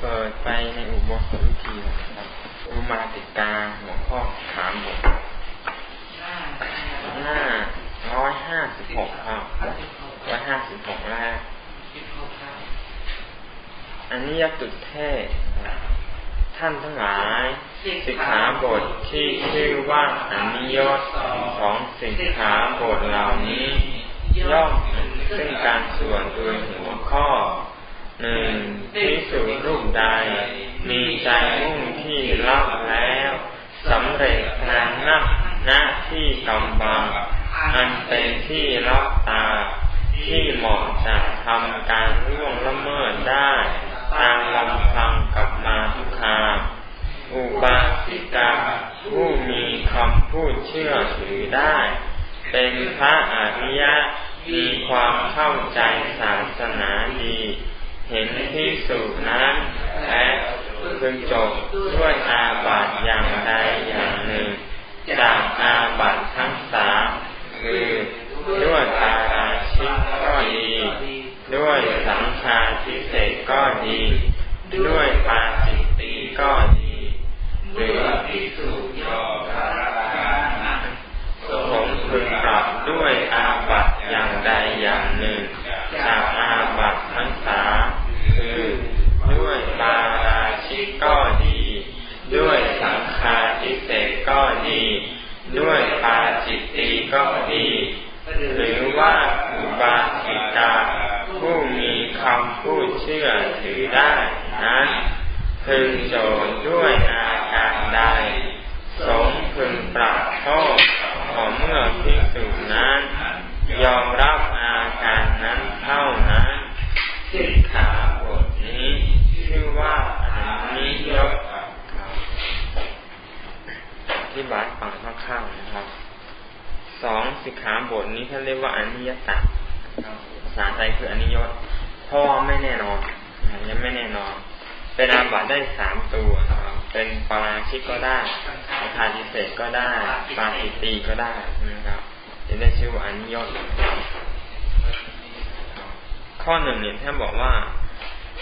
เปิดไปในอุโบสถวิธีนะครับอุมาติกาหัวข้อถามบทหน้าร้อยห้าสิบหกครับร้อยห้าสิบหกแรกอันนี้ยตุเทศท่านทั้งหลายสิกขาบทที่ชื่อว่าอันนิยตของสิกขาบทเหล่านี้ ย่อมซึ่งการส่วนโดยหัวข้อ หนึ่งพิสูรูปใด มีใจมุ่งที่รับแล้วสำเร็จทางนักหน้าที่กำบัง อันเป็นที่รับตา ที่เหมาะจะทำการร่วงละเมิดได้ตามลำพังกับมาทุกคาอุบาสิกาผู้มีคำพูดเชื่อถือได้ เป็นพระอริยะมีความเข้าใจศาสนาดี เห็นที่สุนั้นและพึงจบด้วยอาบัตอย่างใดอย่างหนึ่ง จากอาบัตทั้งสามคือด้วยตาราชิกก็ดี ด้วยสังฆาทิเศษก็ดี ด้วยปาจิตตีก็ดีหรือพิสูจยอภาราสมพึงปรับด้วยอาบัตอย่างใดอย่างหนึ่ง จากอาบัติทั้งสามคือด้วยปาราชิกก็ดี ด้วยสังฆาทิเศษก็ดี ด้วยปาจิตตีก็ดี หรือว่าอุบาสิกาผู้มีคำพูดเชื่อถือได้นั้นพึงโจทด้วยอาการใด สมพึงปรับโทษของเมื่อพิสูจนั้น ยอมรับอาการนั้นเท่านั้นสิกขาบทนี้ ชื่อว่าอันนี้ยกอธิบายฟังคร่าวๆนะครับ สองสิกขาบทนี้ท่านเรียกว่าอนิยตะภาษาไทยคืออนิยตเพราะไม่แน่นอนยังไม่แน่นอน เป็นอาบัตได้สามตัวเป็นปาราชิกก็ได้อาคาทิเศษก็ ได้ปาสิตีก็ได้นะครับจะได้ชื่อว่าอนิยตข้อหนึ่งเนี่ยท่านบอกว่า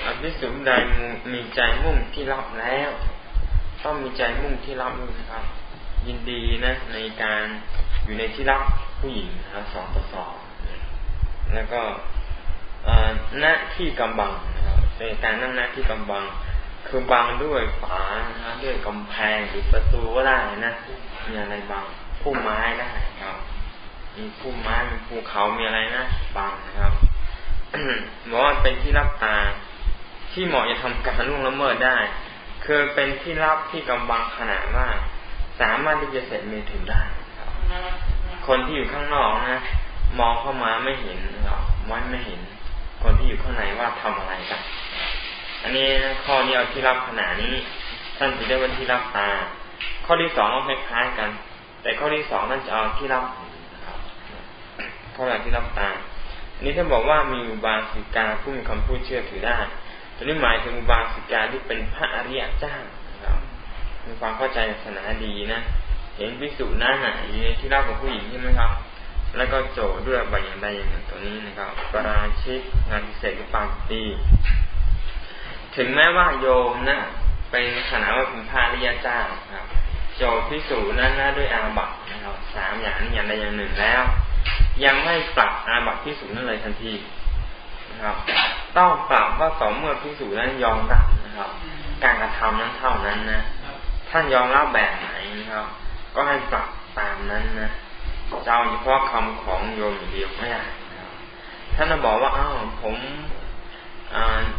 อภิสุใดมีใจมุ่งที่รับแล้ว ต้องมีใจมุ่งที่รับนะครับ ยินดีนะ ในการอยู่ในที่รับผู้หญิงนะครับสองต่อสองแล้วก็หน้าที่กำบังนะครับในการนั่งหน้าที่กำบัง คือบังด้วยฝานะด้วยกำแพงหรือประตูก็ได้นะ มีอะไรบังผู้ไม้ได้ครับ มีผู้ไม้มีภูเขามีอะไรนะบังนะครับบอกว่าเป็นที่รับตา ที่เหมาะจะทำการล่วงละเมิดได้ คือเป็นที่รับที่กำบังขนาดว่าสามารถที่จะเสร็จเมถุนได้ครับ คนที่อยู่ข้างนอกนะมองเข้ามาไม่เห็นหรอกมันไม่เห็น คนที่อยู่ข้างในว่าทำอะไรกันอันนี้ข้อนี้เอาที่รับขนาดนี้ท่านจะได้ว่าที่รับตา ข้อที่สองก็คล้ายๆกัน แต่ข้อที่สองนั่นจะเอาที่รับหูนะครับข้อแรกที่รับตาอันนี้ท่านบอกว่ามีอุบาสิกาผู้มีคำพูดเชื่อถือได้ตัวนี้หมายถึงอุบาสิกาที่เป็นพระอริยเจ้านะครับมีความเข้าใจศาสนาดีนะเห็นพิสูจน์นั่นอะอยู่ในที่รับของผู้หญิงใช่ไหมครับ แล้วก็โจด้วยใบอย่างใดอย่างหนึ่งตัวนี้นะครับปราชิกงานพิเศษหรือปาตีถึงแม้ว่าโยมนะเป็นขนาดว่าเป็นพระอริยเจ้าครับ โจพิสูจนั้นนะด้วยอาบัตนะครับสามอย่างนี้อย่างใดอย่างหนึ่งแล้ว ยังไม่ปรับอาบัตพิสูจนั่นเลยทันทีนะครับ ต้องปรับว่าต่อเมื่อพิสูจนั้นยอมรับนะครับ การกระทำนั้นเท่านั้นนะท่านยอมรับแบบไหนนะครับ ก็ให้ปรับตามนั้นนะจะเอาเฉพาะคำของโยมอย่างเดียวไม่ได้ท่านบอกว่าอ้าวผม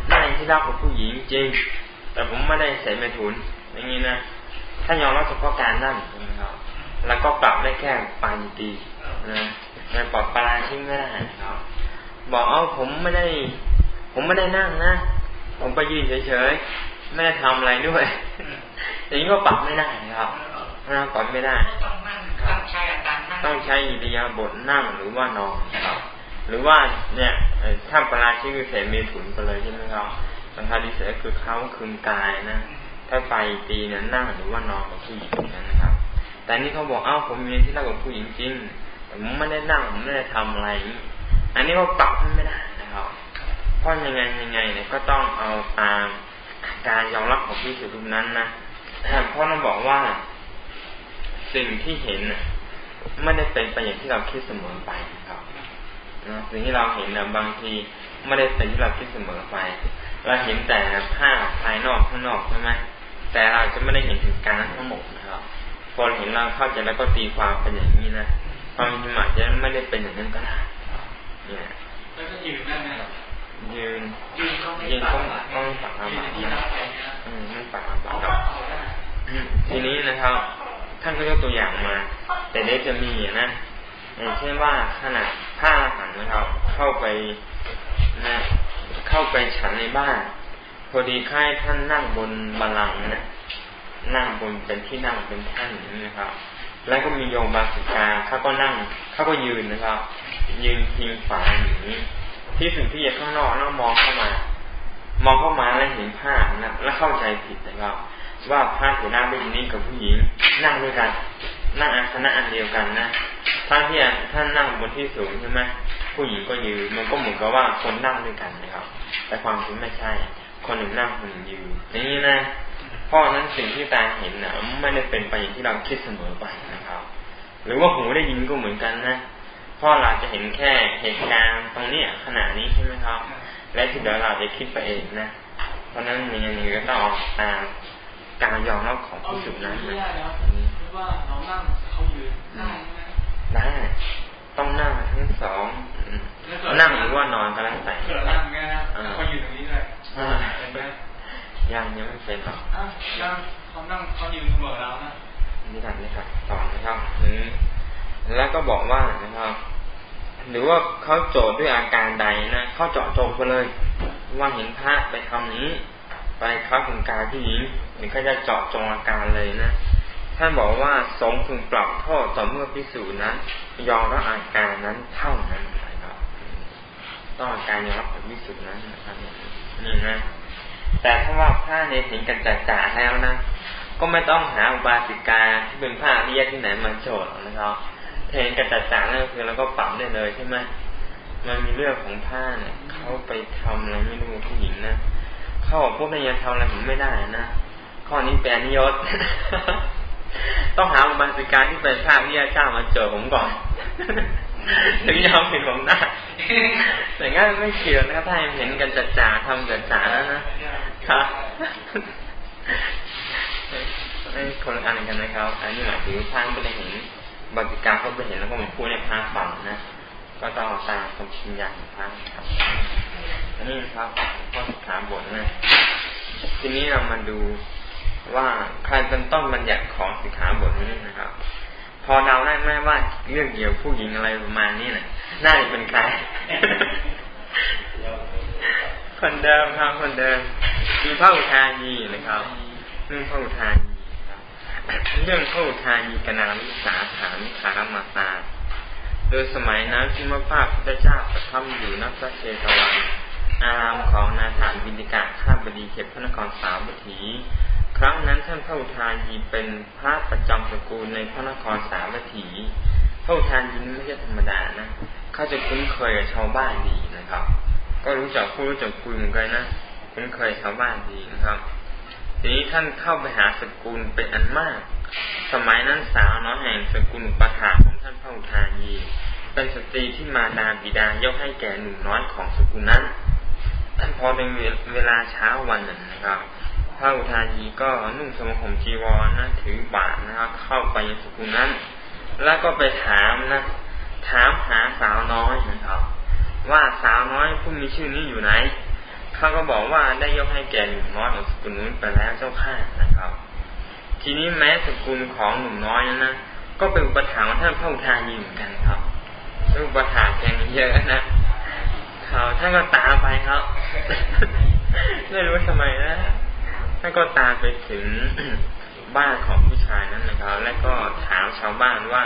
ได้ที่รักกับผู้หญิงจริง แต่ผมไม่ได้ใส่เมถุนอย่างนี้นะ ท่านยอมรับเฉพาะการนั่งนะครับ แล้วก็ปรับได้แค่ปานิตีนะในปรับปลาทิ้งไม่ได้ครับ บอกเอ้าผมไม่ได้ ผมไม่ได้นั่งนะ ผมไปยืนเฉยๆ ไม่ได้ทำอะไรด้วย อย่างนี้ก็ปรับไม่ได้ครับนะปรับไม่ได้ ต้องใช้การนั่งต้องใช้อิริยาบถนั่งหรือว่านอนครับ หรือว่าเนี่ยถ้าปราชิกคือเสมถุนไปเลยใช่ไหมครับสังฆาดิเสคือเขาคืนกายนะ ถ้าไปตีเนี่ยนั่งหรือว่านอนกับผู้หญิงนั่นนะครับ แต่นี่เขาบอกเอ้าผมมีที่นั่งกับผู้หญิงจริงแต่ผมไม่ได้นั่งผมไม่ได้ทำอะไร อันนี้ก็ปรับไม่ได้นะครับเพราะยังไงยังไงเนี่ยก็ต้องเอาตามการยอมรับของพิสุรูปนั้นนะเพราะนั่นบอกว่าสิ่งที่เห็นไม่ได้เป็นไปอย่างที่เราคิดเสมอไปครับนะสิ่งที่เราเห็นนะบางทีไม่ได้เป็นที่เราคิดเสมอไป เราเห็นแต่ภาพภายนอกข้างนอกใช่ไหม แต่เราจะไม่ได้เห็นถึงการทั้งหมดนะครับ พอเห็นเราเข้าใจแล้วก็ตีความเป็นอย่างนี้นะความจริงอาจจะไม่ได้เป็นอย่างนั้นก็ได้เนี่ยแล้วก็ยืนได้ไหมยืนยืนก็ไม่ปักต้องปักอาบัตนะอืมไม่ปักอาบัตครับทีนี้นะครับ ท่านก็ยกตัวอย่างมา แต่เดี๋ยวจะมีนะอย่างเช่นว่าขณะผ้าหันนะครับ เข้าไปนะเข้าไปฉันในบ้าน พอดีค่ายท่านนั่งบนบัลลังก์นะนั่งบนเป็นที่นั่งเป็นท่านนะครับ แล้วก็มีโยมบาสิกาเขาก็นั่งเขาก็ยืนนะครับ ยืนพิงฝาอย่างนี้ ที่สิ่งที่อยู่ข้างนอกแล้วมองเข้ามา มองเข้ามาแล้วเห็นผ้านะแล้วเข้าใจผิดนะครับว่าพระเถระเป็นนี้กับผู้หญิง นั่งด้วยกัน นั่งอาสนะอันเดียวกันนะท่านที่ท่านนั่งบนที่สูงใช่ไหมผู้หญิงก็ยืนมันก็เหมือนกับว่าคนนั่งด้วยกันนะครับ แต่ความจริงไม่ใช่ คนหนึ่งนั่งคนหนึ่งยืนอย่างนี้นะเพราะนั้นสิ่งที่ตาเห็นนะไม่ได้เป็นไปอย่างที่เราคิดเสมอไปนะครับ หรือว่าหูได้ยินก็เหมือนกันนะเพราะเราจะเห็นแค่เหตุการณ์ตรงนี้ขณะนี้ใช่ไหมครับ และที่เดี๋ยวเราจะคิดไปเองนะ เพราะนั้นมีอย่างนี้ก็ต้องออกตามการยอมรับของผู้สุนั้นนะว่าเรานั่งเขายืนได้ได้ต้องนั่งทั้งสองนั่งหรือว่านอนก็แล้วแต่นั่งไงเขายืนตรงนี้เลย ยังยังไม่เป็นหรอกยังเขานั่งเขายืนเสมอแล้วนะนี่ครับนี่ครับต่อนะครับนี้แล้วก็บอกว่านะครับ หรือว่าเขาโจทย์ด้วยอาการใดนะเขาเจาะจงไปเลย ว่าเห็นพระไปทำนี้ ไปค้าคุณกาที่หญิงหรือเขาจะเจาะจงอาการเลยนะท่านบอกว่าสงพึงปรับโทษต่อเมื่อพิสูจน์นั้นยอมรับอาการนั้นเท่านั้นนะครับ ต้องการยอมรับกับพิสูจน์นั้นนะครับนี่นะแต่ถ้าว่าผ้าในเห็นกันจ่าแล้วนะก็ไม่ต้องหาอุบาสิกาที่เป็นผ้าที่แยกที่ไหนมาโจทย์นะครับเห็นกันจ่านั่นคือเราก็ปรับได้เลยใช่ไหมมันมีเรื่องของผ้าเนี่ยเขาไปทำอะไรไม่รู้ผู้หญิงนะเขาบอกพวกนายทำอะไรผมไม่ได้นะข้อนี้แปลนิยศต้องหาอุบาสิกาที่เป็นผ้าที่แยกเจ้ามาเจอผมก่อน ถึงยอมเห็นผมได้แต่งั้นไม่เกี่ยวนะครับถ้าเห็นกันจ่าทำจ่าแล้วนะครับไม่คนละอันกันนะครับ อันนี้หมายถึงพระไม่ได้เห็นบัติกาเขาไปเห็นแล้วก็มาพูดในพระฟังนะ ก็ต้องตามคำชินญาของพระครับอันนี้ครับข้อสุขาบทนะทีนี้เรามาดูว่าใครเป็นต้นบัญญัติของสิกขาบทนี้นะครับ พอเดาได้ไหมว่าเรื่องเกี่ยวผู้หญิงอะไรประมาณนี้นะน่าจะเป็นใคร คนเดิมครับคนเดิมคือพระอุทายีนะครับเรื่องพระอุทายีครับเรื่องพระอุทายีกนาลิสาฐานคารมาตาโดยสมัยนั้นที่มพระพุทธเจ้าประทับอยู่นักพระเชตวัน อารามของนาถานบินิกาข้าบดีเขตพระนครสามวัตถี ครั้งนั้นท่านพระอุทายีเป็นพระประจำสกุลในพระนครสาวัตถีพระอุทายีไม่ใช่ธรรมดานะเขาจะคุ้นเคยกับชาวบ้านดีนะครับ ก็รู้จักพูดรู้จักคุยเหมือนกันนะคุ้นเคยชาวบ้านดีนะครับ ทีนี้ท่านเข้าไปหาสกุลเป็นอันมาก สมัยนั้นสาวน้อยแห่งสกุลปะถาของท่านพระอุทายี เป็นสตรีที่มาดาบิดายกให้แก่หนุ่มน้อยของสกุลนั้นท่านพอเป็นเวลาเช้าวันหนึ่งนะครับ พระอุทายีก็นุ่งสมผมจีวรนะถือบาทนะครับ เข้าไปยังสกุลนั้น แล้วก็ไปถามนะถามหาสาวน้อยนะครับ ว่าสาวน้อยผู้มีชื่อนี้อยู่ไหนเขาก็บอกว่าได้ยกให้แก่หนุ่มน้อยของสกุลนู้นไปแล้วเจ้าข้านะครับ ทีนี้แม้สกุลของหนุ่มน้อยนั้นนะก็เป็นอุปถัมภ์ท่านพระอุทายีเหมือนกันครับอุปถัมภ์แกงเยอะนะเขาท่านก็ตามไปครับไม่รู้ทำไมนะ ท่านก็ตามไปถึงบ้านของผู้ชายนั้นนะครับ และก็ถามชาวบ้านว่า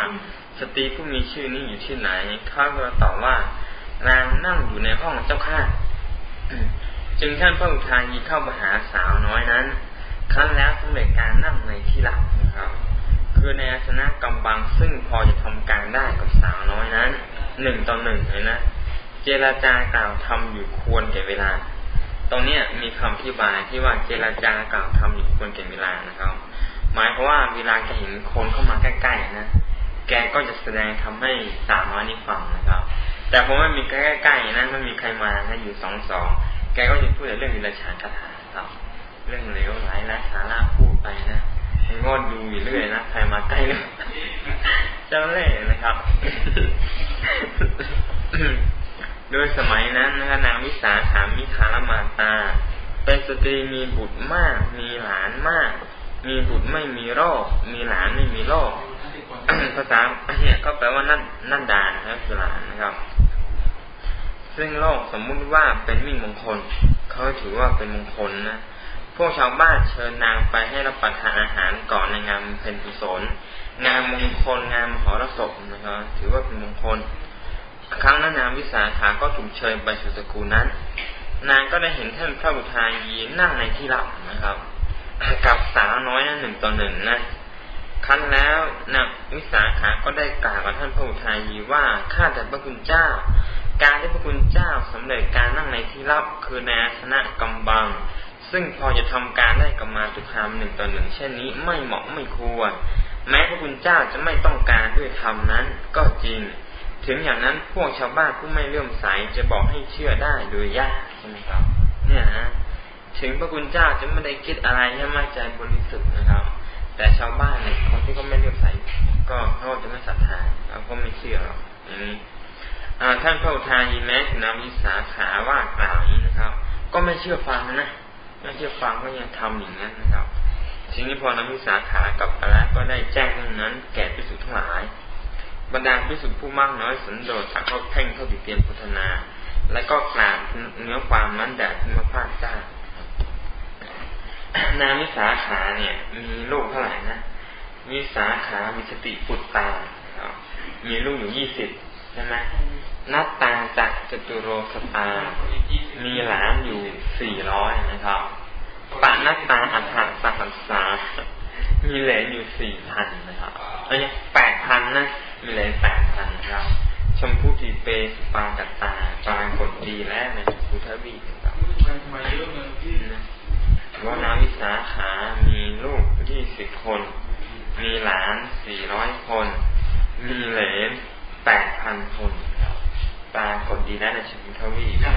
สตรีผู้มีชื่อนี้อยู่ที่ไหนเขาก็ตอบว่านางนั่งอยู่ในห้องเจ้าข้าจึงท่านพระอุทายีเข้าไปหาสาวน้อยนั้น ครั้นแล้วสำเร็จการนั่งในที่หลับนะครับ คือในอาสนะกำบังซึ่งพอจะทำการได้กับสาวน้อยนั้นหนึ่งต่อหนึ่งเลยนะ เจรจากล่าวทำอยู่ควรแก่เวลา ตรงเนี้ยมีคำอธิบายที่ว่าเจรจากล่าวทำอยู่ควรเก่เวลานะครับ หมายเพราะว่าเวลาแกเห็นคนเข้ามาใกล้ๆนะแกก็จะแสดงทำให้สามน้อยนี้ฟังนะครับ แต่ผมไม่มีใกล้ๆนะไม่มีใครมานะอยู่สองสองแกก็จะพูดเรื่องวิรชานคาถาครับ เรื่องเลวไหลและสาระพูดไปนะงอดดูอยู่เรื่อยนะใครมาใกล้เลยเจ้าเล่ห์นะครับ โดยสมัยนั้นนะนางวิสาขามิคารมาตา เป็นสตรีมีบุตรมาก มีหลานมาก มีบุตรไม่มีโรค มีหลานไม่มีโรคภาษาเนี่ยก็แปลว่านั่นนั่นดานนะครับคือหลานนะครับ ซึ่งโรคสมมุติว่าเป็นมิ่งมงคล เขาถือว่าเป็นมงคลนะพวกชาวบ้านเชิญนางไปให้รับประทานอาหารก่อนในงานเพนกุศลงานมงคลงานมหรสพนะครับ ถือว่าเป็นมงคล ครั้งนั้นนางวิสาขาก็ถูกเชิญไปสู่สกุลนั้น นางก็ได้เห็นท่านพระบุทายีนั่งในที่ลับนะครับ กับสาวน้อยนั้นหนึ่งต่อหนึ่งนะครั้นแล้วนางวิสาขาก็ได้กล่าวกับท่านพระบุทายีว่าข้าแต่พระคุณเจ้า การที่พระคุณเจ้าสำเร็จการนั่งในที่ลับคือในอาสนะกำบังซึ่งพอจะทำการได้กับมาตุคามหนึ่งต่อหนึ่งเช่นนี้ไม่เหมาะไม่ควร แม้พระคุณเจ้าจะไม่ต้องการด้วยธรรมนั้นก็จริง ถึงอย่างนั้นพวกชาวบ้านผู้ไม่เลื่อมใสจะบอกให้เชื่อได้โดยยากใช่ไหมครับ เนี่ยนะถึงพระคุณเจ้าจะไม่ได้คิดอะไรให้มั่นใจบริสุทธิ์นะครับ แต่ชาวบ้านเนี่ยคนที่เขาไม่เลื่อมใสก็เขาจะไม่ศรัทธาเขาก็ไม่เชื่อหรอกอย่างนี้ท่านพระอุทายีแม้ถึงนำวิสาขาว่ากล่าวนี้นะครับ ก็ไม่เชื่อฟังนะไม่เชื่อฟังก็ยังทำอย่างนั้นนะครับทีนี้พอนักวิสาขากับพระก็ได้แจ้งเรื่องนั้น แก่พิสุทั้งหลาย บรรดาพิสุทธิผู้มากน้อยสันโดษก็เพ่งเข้าติเตียนพุทธนา และก็กล่าวเนื้อความนั้นแด่พระพาคเจ้านางวิสาขาเนี่ย มีลูกเท่าไหร่นะวิสาขามีสติปุตตา มีลูกอยู่ยี่สิบใช่ไหมนัตตาจักจตุโรสตา มีหลานอยู่สี่ร้อยนะครับปานัตตาอัฏฐสหัสสามีเหลนอยู่สี่พันนะครับอันนี้แปดพันนะ เหลนแปดพันครับชมพูทีเปสปากตาปากดดีแล้วในพุทธบีนะครับว่านาวิสาขามีลูกยี่สิบคน มีหลานสี่ร้อยคน มีเหลนแปดพันคนปรากฏดีนะในชนทวีใช่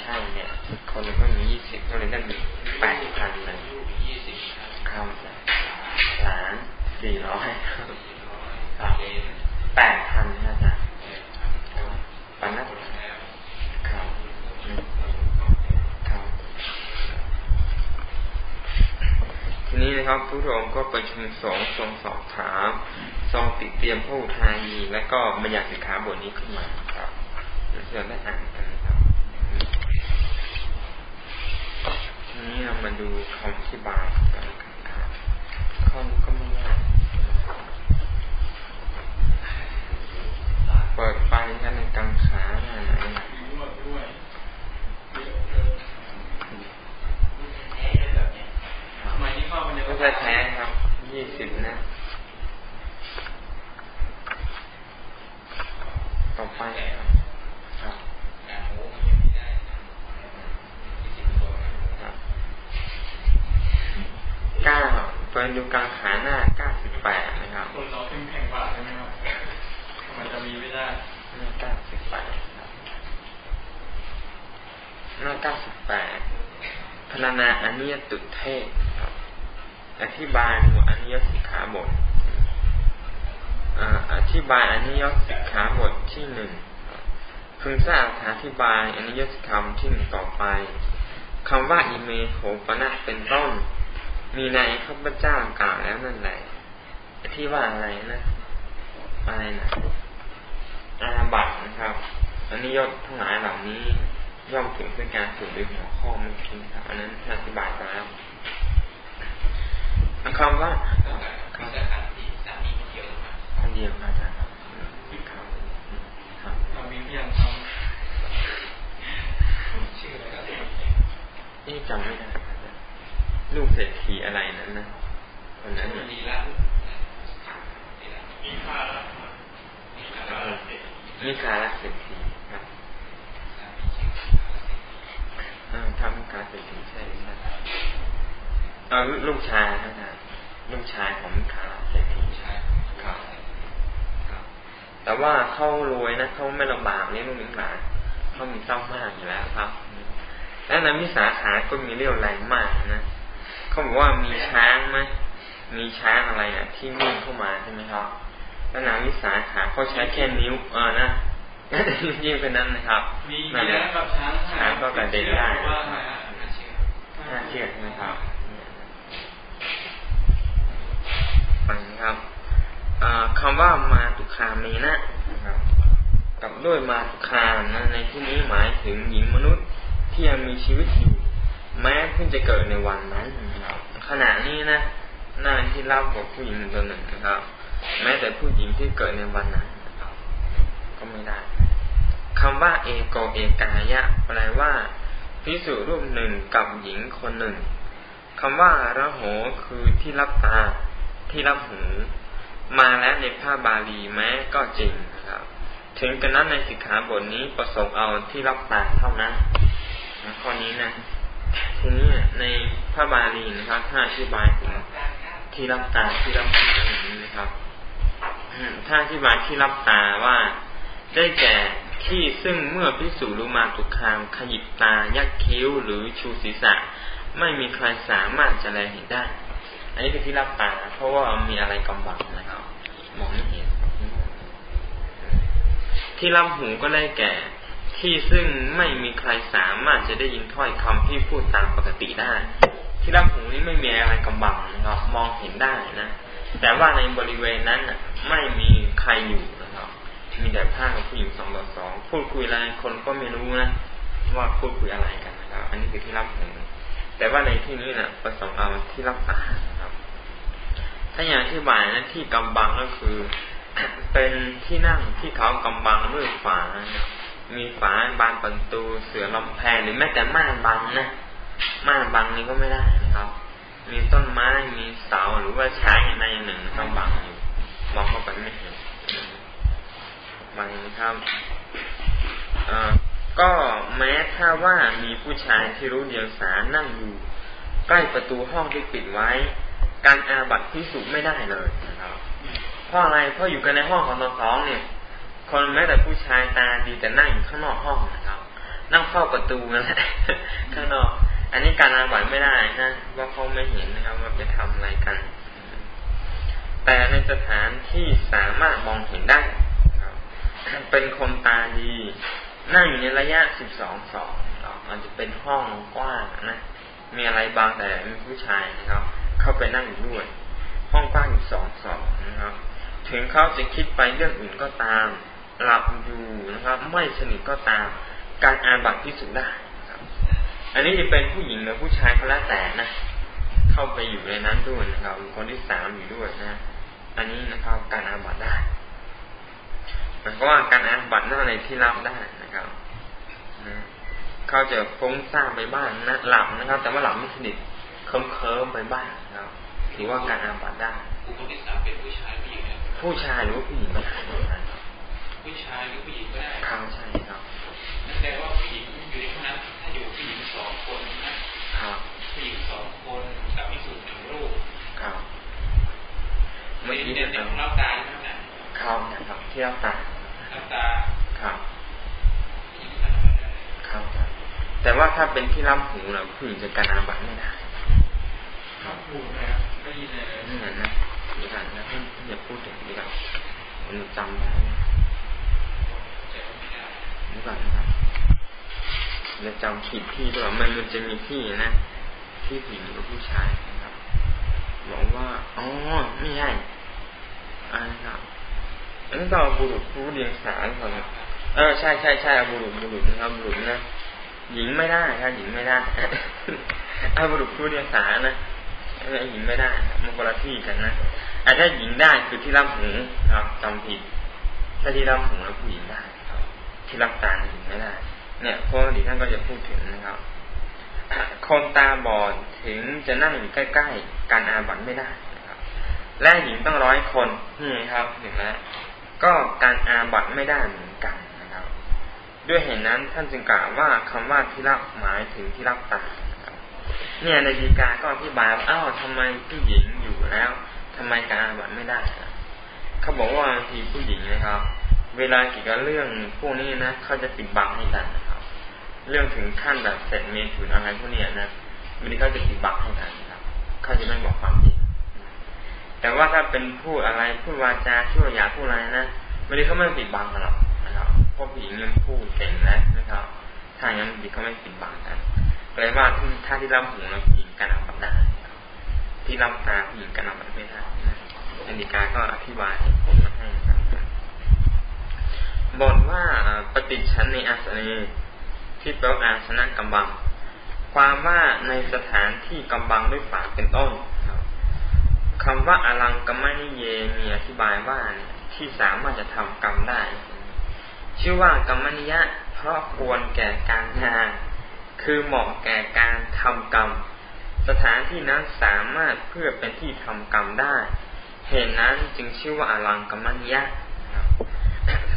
ใช่เนี่ย คนก็มียี่สิบก็เลยได้มีแปดพันเลยคำสามสี่ร้อยแปดพันนะจ๊ะปันนะครับครับ ทีนี้นะครับผู้รองก็ประชุมสองทรงสอบถาม ทรงติดเตรียมพระอุทายี และก็บัญญัติสิกขาบทนี้ขึ้นมาครับเดี๋ยวเราได้อ่านกันครับทีนี้เรามาดูคำอธิบายกันครับข้อนี้ก็ไม่ยากเปิดไปกันในกังขาหน้าไหน ไม่ใช่แท้ครับยี่สิบนะ ต่อไปครับเก้าเปิดดูกลางขาหน้าเก้าสิบแปดนะครับคนเราเป็นแข่งบาทใช่ไหมครับมันจะมีไม่ได้หน้าเก้าสิบแปดหน้าเก้าสิบแปดพนานาอนิยตุเทศครับ อธิบายหมวดอนิยสิกขาบทอธิบายอนิยสิกขาบทที่หนึ่งพึงทราบอธิบายอนิยสิกขาบทที่หนึ่งต่อไปคำว่าอิเมโหปนะเป็นต้น มีในข้าพเจ้ากล่าวแล้วนั่นแหละที่ว่าอะไรนะอะไรนะอาบัตนะครับอันนี้ยศทั้งหลายเหล่านี้ย่อมถึงเป็นการสูดด้วยหัวข้อมันคิดครับอันนั้นอธิบายไปแล้ว มันคำว่าคนเดียวอาจารย์ครับเรามีเพียงทำชื่ออะไรนี่จำไม่ได้ลูกเศรษฐีอะไรนั้นนะคนนั้นมีละมีคาละมีคาละเศรษฐีครับทำการเศรษฐีใช่ใช่ เอาลูกชายนะลูกชายของคาเศรษฐีครับครับแต่ว่าเขารวยนะเขาไม่ลำบากเลี้ยงลูกเลี้ยงหลานเขามีเศร้ามากอยู่แล้วครับ และในมิสาขาก็มีเรี่ยวแรงมากนะเขาบอกว่ามีช้างไหมมีช้างอะไรนะที่วิ่งเข้ามาใช่ไหมครับแล้วนางวิสาขาเขาใช้แค่นิ้วเออนะยิ่งเป็นนั้นนะครับมีแล้วกับช้างช้างก็กระเด็นได้น่าเชื่อใช่ไหมครับ ฟังครับคำว่ามาตุคามีนะครับ กับด้วยมาตุคานะในที่นี้หมายถึงหญิงมนุษย์ที่ยังมีชีวิตอยู่ แม้เพิ่งจะเกิดในวันนั้นนะครับขณะนี้นะหน้าที่เล่ากับผู้หญิงตัวหนึ่งนะครับ แม้แต่ผู้หญิงที่เกิดในวันนั้นนะครับ ก็ไม่ได้คำว่าเอโกเอกายะแปลว่าพิสุรูปหนึ่งกับหญิงคนหนึ่งคำว่าระโหคือที่รับตา ที่รับหูมาแล้วในภาพบาลีแม้ก็จริงนะครับ ถึงกันนั้นในสิกขาบทนี้ประสงค์เอาที่รับตาเท่านั้นข้อนี้นะทีนี้ในพระบาลีนะครับถ้าอธิบายถึงที่รับตาที่รับหูอย่างนี้นะครับถ้าอธิบายที่รับตาว่า ได้แก่ที่ซึ่งเมื่อพิสูรุมาตุคามขยิบตายักคิ้วหรือชูศีรษะ ไม่มีใครสามารถจะแลเห็นได้ อันนี้คือที่รับตาเพราะว่ามีอะไรกำบังนะครับมองไม่เห็น ที่รับหูก็ได้แก่ ที่ซึ่งไม่มีใครสามารถจะได้ยินถ้อยคำที่พูดตามปกติได้ ที่รับหูนี้ไม่มีอะไรกำบังนะครับ มองเห็นได้นะแต่ว่าในบริเวณนั้นไม่มีใครอยู่นะครับ มีแต่ผ้ากับผู้หญิงสองต่อสองพูดคุยอะไรคนก็ไม่รู้นะว่าพูดคุยอะไรกันนะครับ อันนี้คือที่รับหูแต่ว่าในที่นี้นะประสงค์เอาที่รับตา ถ้าอย่างที่บายนะที่กำบังก็คือ เป็นที่นั่งที่เขากำบังด้วยฝา มีฝาบานประตูเสือลำแพงหรือแม้แต่ม่านบังนะม่านบังนี่ก็ไม่ได้นะครับ มีต้นไม้มีเสาหรือว่าช้างอย่างใดอย่างหนึ่งต้องบังอยู่มองเข้าไปไม่เห็นบังครับก็แม้ถ้าว่ามีผู้ชายที่รู้เดียงสานั่งอยู่ ใกล้ประตูห้องที่ปิดไว้ การอาบัตพิสูจไม่ได้เลยนะครับเพราะอะไรเพราะอยู่กันในห้องของตนสองเนี่ย คนแม้แต่ผู้ชายตาดีแต่นั่งอยู่ข้างนอกห้องนะครับ นั่งเฝ้าประตูนั่นแหละข้างนอก อันนี้การอาบัตไม่ได้นะว่าเขาไม่เห็นนะครับว่าไปทำอะไรกัน แต่ในสถานที่สามารถมองเห็นได้เป็นคนตาดี นั่งอยู่ในระยะสิบสองสองอาจจะเป็นห้องกว้างนะมีอะไรบางแต่มีผู้ชายนะครับ เข้าไปนั่งอยู่ด้วย ห้องกว้างอยู่สองสองนะครับ ถึงเขาจะคิดไปเรื่องอื่นก็ตาม หลับอยู่นะครับ ไม่สนิทก็ตาม การอ่านบัติพิสูจน์ได้ครับอันนี้จะเป็นผู้หญิงหรือผู้ชายก็แล้วแต่นะ เข้าไปอยู่ในนั้นด้วยนะครับ คนที่สามอยู่ด้วยนะ อันนี้นะครับ การอาบัติได้หมายความว่าการอาบัตินั่นที่รับได้นะครับเขาจะฟุ้งซ่านไปบ้างนะหลับนะครับ แต่ว่าหลับไม่สนิท เคิมเคิมไปบ้างนะครับถือว่าการอาบัติได้คนที่สามเป็นผู้ชายผู้หญิงผู้ชายหรือว่าผู้หญิงก็ได้ผู้ชายหรือผู้หญิงก็ได้ครับใช่ครับนั่นแปลว่าผู้หญิงอยู่ในห้องนั้นถ้าอยู่ผู้หญิงสองคนนะครับผู้หญิงสองคนกับมิสุหนึ่งรูปครับเมื่อกี้เนี่ยรับตาใช่ไหมครับนะครับที่รับตารับตาครับครับแต่ว่าถ้าเป็นที่รับหูเราผู้หญิงจะการอาบัตไม่ได้ รับหูนะไม่ยินเลยนี่นะเดี๋ยวก่อนนะเพื่อนอย่าพูดถึงดีกว่ามันจำได้นี่ก่อนนะครับจะจำผิดที่ด้วมันมันจะมีที่นะที่ผู้หญิงกับผู้ชายนะครับบอกว่าอ๋อไม่ใช่อันครับอันนี้ต้อบุรุษผู้เรียงสารก่อนเออใช่ใช่ใช่บุรุษบุรุษนะครับบุรุษนะหญิงไม่ได้ครับหญิงไม่ได้เอาบุรุษผู้เรียงสารนะ หญิงไม่ได้มันคนละที่กันนะแต่ถ้าหญิงได้คือที่รับหูครับจำผิดถ้าที่รับหูแล้วผู้หญิงได้ที่รับตาหญิงไม่ได้ เนี่ยพระดีท่านก็จะพูดถึงนะครับคนตาบอดถึงจะนั่งอยู่ใกล้ๆการอาบัตไม่ได้นะครับ และหญิงต้องร้อยคนนี่ครับเห็นไหมก็การอาบัตไม่ได้เหมือนกันนะครับ ด้วยเหตุนั้นท่านจึงกล่าวว่าคำว่าที่รับหมายถึงที่รับตา เนี่ยในดีกาก็อธิบายว่าอ้าวทำไมผู้หญิงอยู่แล้วทำไมการอาบัตไม่ได้เขาบอกว่าบางทีผู้หญิงนะครับ เวลาเกี่ยวกับเรื่องพวกนี้นะเขาจะปิดบังให้กันนะครับ เรื่องถึงขั้นแบบเสร็จเมถุนอะไรพวกนี้นะวันนี้เขาจะปิดบังให้กันนะครับเขาจะไม่บอกความจริงแต่ว่าถ้าเป็นพูดอะไรพูดวาจาชั่วหยาพูดอะไรนะวันนี้เขาไม่ปิดบังกันหรอกนะครับพวกผู้หญิงยังพูดเก่งแล้วนะครับถ้าอย่างนั้นดีเขาไม่ปิดบังกัน แปลว่าถ้าที่รับหูแล้วผู้หญิงกันเอาบัตได้ ที่รับตาผู้หญิงกันเอาบัตไม่ได้นะอันดีการก็อธิบายให้ผมมาให้ครับบอกว่าปฏิชันในอาสนีที่แปลว่าอาสนะกำบัง ความว่าในสถานที่กำบังด้วยฝาเป็นต้นคำว่าอลังกัมมนิเยมีอธิบายว่าที่สามารถจะทำกรรมได้ ชื่อว่ากรรมนิยะเพราะควรแก่การงาน คือเหมาะแก่การทำกรรม สถานที่นั้นสามารถเพื่อเป็นที่ทำกรรมได้ เหตุนั้นจึงชื่อว่าอลังกัมมนิยะ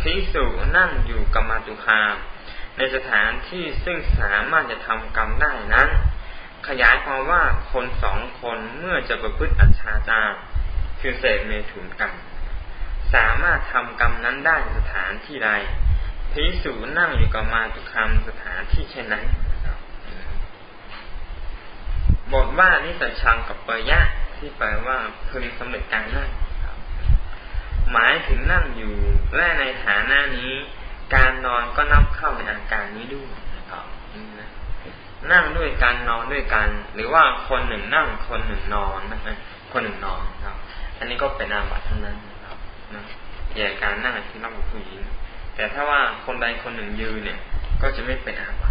พิสุนั่งอยู่กรรมาตุคามในสถานที่ซึ่งสามารถจะทำกรรมได้นั้น ขยายความว่าคนสองคนเมื่อจะประพฤติอัจฉาจารคือเสพเมถุนกันสามารถทำกรรมนั้นได้สถานที่ใดพิสูนั่งอยู่กับมาตุคำสถานที่เช่นนั้น บทว่านิสัชังกับเปยะ ที่แปลว่าพึงสำเร็จการนั่งหมายถึงนั่งอยู่และในฐานะนี้ การนอนก็นับเข้าในอาการนี้ด้วยนะครับนั่งด้วยกันนอนด้วยกัน หรือว่าคนหนึ่งนั่งคนหนึ่งนอนนะคนหนึ่งนอนครับ อันนี้ก็เป็นอาบัติทั้งนั้นนะครับนะแย่การนั่งที่รับกับผู้หญิงแต่ถ้าว่าคนใดคนหนึ่งยืนเนี่ย ก็จะไม่เป็นอาบัติ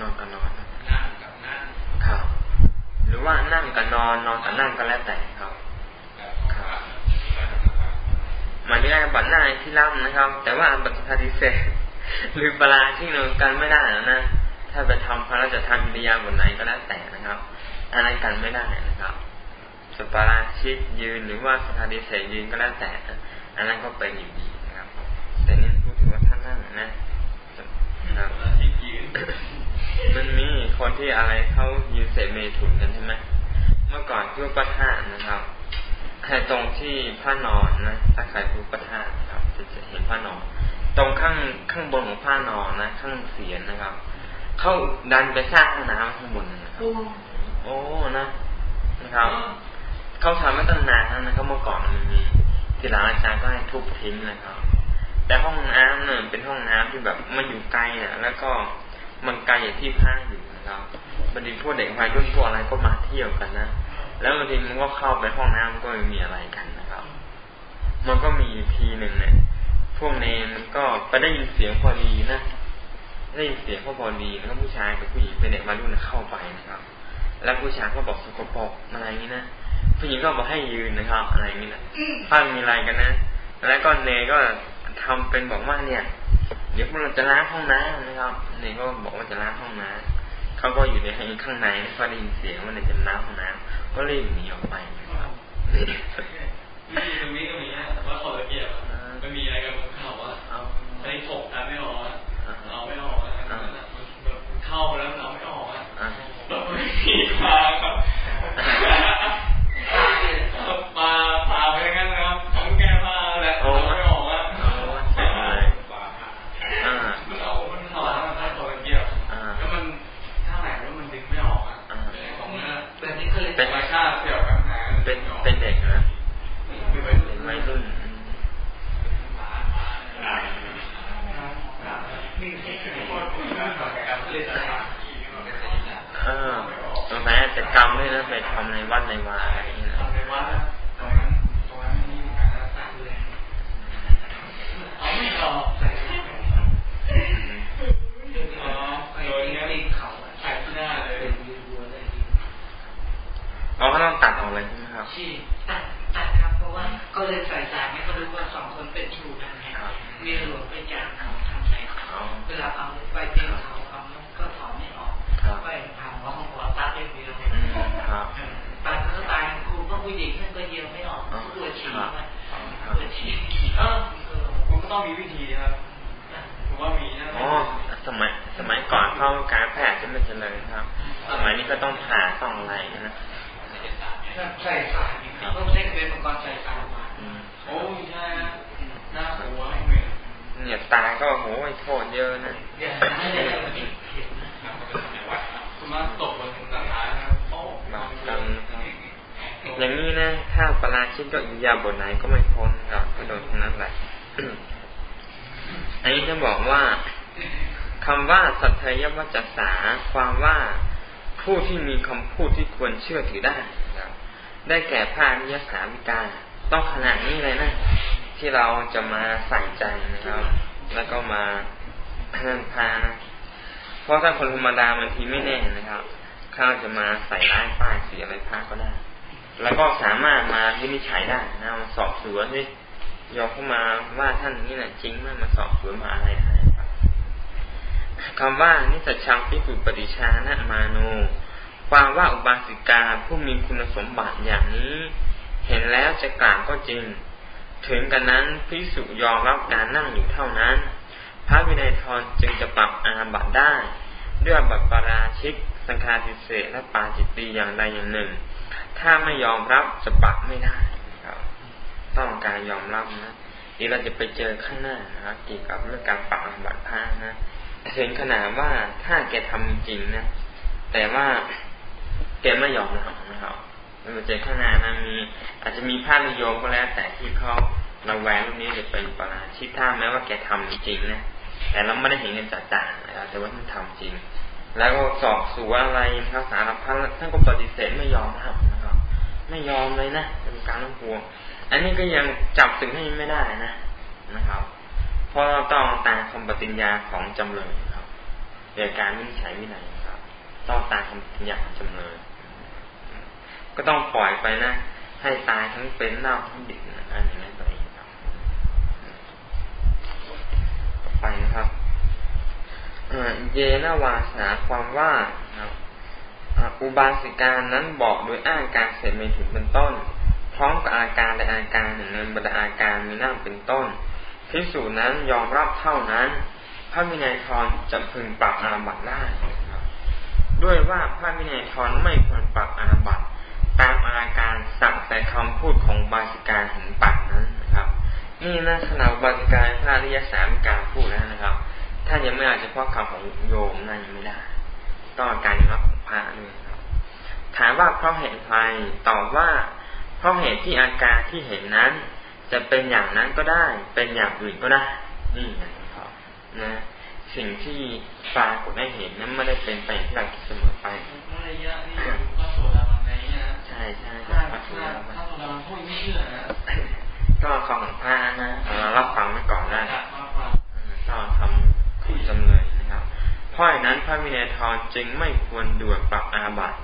นอนกับนอนนั่งกับนั่งครับ หรือว่านั่งกับนอน นอนกับนั่งก็แล้วแต่ครับครับมาถึงอาบัติหน้าที่รับนะครับ แต่ว่าอาบัติปฏิเสธหรือปลาที่นอนกันไม่ได้แล้วนะ ถ้าไปทำพระราชทานปิยาบนไหนก็แล้วแต่นะครับอันนั้นกันไม่ได้นะครับสุปาราชิกยืนหรือว่าสถานีเสยืนก็แล้วแต่อันนั้นก็เป็นอยู่ดีนะครับ แต่นี่พูดถึงว่าท่านนั่งนะครับ มันมีคนที่อะไรเขายืนเสเมถุนกันใช่ไหมเมื่อก่อนที่ประธานนะครับใครตรงที่ผ้านอนนะถ้าใครพูดประธานครับจะเห็นผ้านอน ตรงข้างข้างบนของผ้านอนนะข้างเสียนนะครับเขาดันไปสร้างห้องน้ำข้างบนนะครับโอ้นะนะครับเขาทำไม่ตั้งนานนะครับเมื่อก่อนมันมีทีหลังอาจารย์ก็ให้ทุบทิ้งนะครับ แต่ห้องน้ำเนี่ยเป็นห้องน้ำที่แบบมันอยู่ไกลอะ แล้วก็ มันไกลจากที่พักอยู่นะครับบางทีพวกเด็กวัยรุ่นพวกอะไรก็มาเที่ยวกันนะ แล้วบางทีมันก็เข้าไปห้องน้ำก็ไม่มีอะไรกันนะครับ มันก็มีทีหนึ่งเนี่ยพวกเนมันก็ไปได้ยินเสียงพอดีนะได้ยินเสียงพอดีแล้วผู้ชายกับผู้หญิงเป็นเด็กมารุ่นเข้าไปนะครับ แล้วผู้ชายก็บอกสกปรกอะไรอย่างนี้นะผู้หญิงก็บอกให้ยืนนะครับ อะไรอย่างนี้นะป้ามีอะไรกันนะแล้วก็เนก็ทำเป็นบอกว่าเนี่ย เดี๋ยวพวกเราจะล้างห้องน้ำนะครับ เนก็บอกว่าจะล้างห้องน้ำเขาก็อยู่ในข้างในก็ได้ยินเสียงว่าเนจะล้างห้องน้ำก็รีบหนีออกไปนะครับตรงนี้ก็มีนะว่าขอตะเกียบไม่มีอะไรกันเขาว่าใช้ถกกันไม่ออกเอาไม่ออกเข้าแล้วเราไม่ออกอะแบบไม่มีทางครับมาพาไปงั้นนะครับต้องแก้ผ้าแหละ เออตรงไหนจะกรรมด้วยนะไปทำในวัดในวาอะไรอย่างเงี้ยในวัดตรงนั้นตรงนั้นมีการรักษาเลยเอาไม่ออกใส่อ๋อไปที่เขาใส่ที่หน้าเลยเราก็ต้องตัดออกเลยใช่ไหมครับตัดตัดครับ เพราะว่าก็เลยใส่สายไม่ก็รู้ว่าสองคนเป็นชูกันไงมีหลวงเป็น ผู้หญิงนั่นก็เยียวไม่ออกปวดฉี่ปวดฉี่เออมีวิธีครับผมว่ามีนะอ๋อสมัยสมัยก่อนเขาการแพทย์จะไม่เจริญครับ สมัยนี้ก็ต้องผ่าต้องอะไรนะใส่สารต้องใช้เป็นอุปกรณ์ใส่สารมาโอ้ยใช่น่ากลัวเนี่ยตายก็โหโทษเยอะนะมาตก อย่างนี้นะ ถ้าปราชิกก็อิยาบทไหนก็ไม่พ้นครับก็โดนทั้งนั้นแหละอันนี้จะบอกว่าคำว่าสัตยวัจสาความว่าผู้ที่มีคำพูดที่ควรเชื่อถือได้ครับได้แก่พานิยสาวิกาต้องขนาดนี้เลยนะ ที่เราจะมาใส่ใจนะครับ แล้วก็มาพานะเพราะถ้าคนธรรมดาบางทีไม่แน่นะครับ ข้าจะมาใส่ร้ายป้ายสีอะไรพาก็ได้ แล้วก็สามารถมาวินิจฉัยได้นะมาสอบสวนที่ยอเข้ามาว่าท่านนี่แหละจริงมากมาสอบสวนมาอะไรได้ครับคำว่านิสัชังพิกุปฏิชานะมาโนความว่าอุบาสิกาผู้มีคุณสมบัติอย่างนี้ เห็นแล้วจะกล่าวก็จริง ถึงกันนั้นพิสุยอมรับการนั่งอยู่เท่านั้น พระวินัยทรจึงจะปรับอาบัตได้ ด้วยบัตปราชิก สังฆาทิเศษและปาจิตตีอย่างใดอย่างหนึ่ง ถ้าไม่ยอมรับจะปรับไม่ได้ครับ ต้องการยอมรับนะนี่เราจะไปเจอข้างหน้านะครับเกี่ยวกับเรื่องการปรับบัตรผ้านะถึงขนาดว่าถ้าแกทำจริงนะแต่ว่าแกไม่ยอมรับนะครับเราเจอข้างหน้านะมีอาจจะมีผ้านิยมก็แล้ว แต่ที่เขาราแวงรูปนี้จะเป็นปราชิกถ้าแม้ว่าแกทำจริงนะแต่เราไม่ได้เห็นกันจ่าๆนะครับแต่ว่าท่านทำจริง แล้วก็สอบสู่อะไรครับสารพัดท่านก็ปฏิเสธไม่ยอมนะครับ ไม่ยอมเลยนะเป็นการต้องวง อันนี้ก็ยังจับถึงให้ไม่ได้นะนะครับ เพราะเราต้องตามคำปฏิญญาของจำเลยครับเรื่องการวินิจฉัยวินัยครับ ต้องตามคำปฏิญญาของจำเลย ก็ต้องปล่อยไปนะ ให้ตายทั้งเป็นเน่าทั้งดิบนะอันนี้นั่นตัวเองครับไปนะครับเยนาวาสาความว่าครับ อุบาสิกานั้นบอกโดยอ้างการเสร็จไม่ถึงเป็นต้น พร้อมกับอาการและอาการหนึ่งในบรรดาอาการมีน้าเป็นต้นพิสูจนั้นยอมรับเท่านั้นพระวินัยทรจะพึงปรับอาบัติได้ด้วยว่าพระวินัยทรไม่ควรปรับอาบัติตามอาการสั่งแต่คำพูดของบาสิกาเห็นปักนั้นนะครับ นี่นะขณะบาสิกาพระริยสามการพูดแล้วนะครับท่ายังไม่อาจจะเพาะคำของโยมนั่นยังไม่ได้ ต้องการรับของพระด้วยครับ ถามว่าเพราะเหตุใครตอบว่า เพราะเหตุที่อาการที่เห็นนั้น จะเป็นอย่างนั้นก็ได้ เป็นอย่างอื่นก็ได้ นี่นะครับ นะ สิ่งที่ปรากฏได้เห็นนั้นไม่ได้เป็นไปที่เราคิดเสมอไประยะนี่พระโสดาบันไงนะใช่ใช่พระโสดาบันพระโสดาบันพูดไม่เชื่อนะก็ของพระนะเรารับฟังไว้ก่อนได้ก็ทำคุณจำเลยนะครับ เพราะนั้นพระมิเนทรจึงไม่ควรด่วนปรับอาบัติ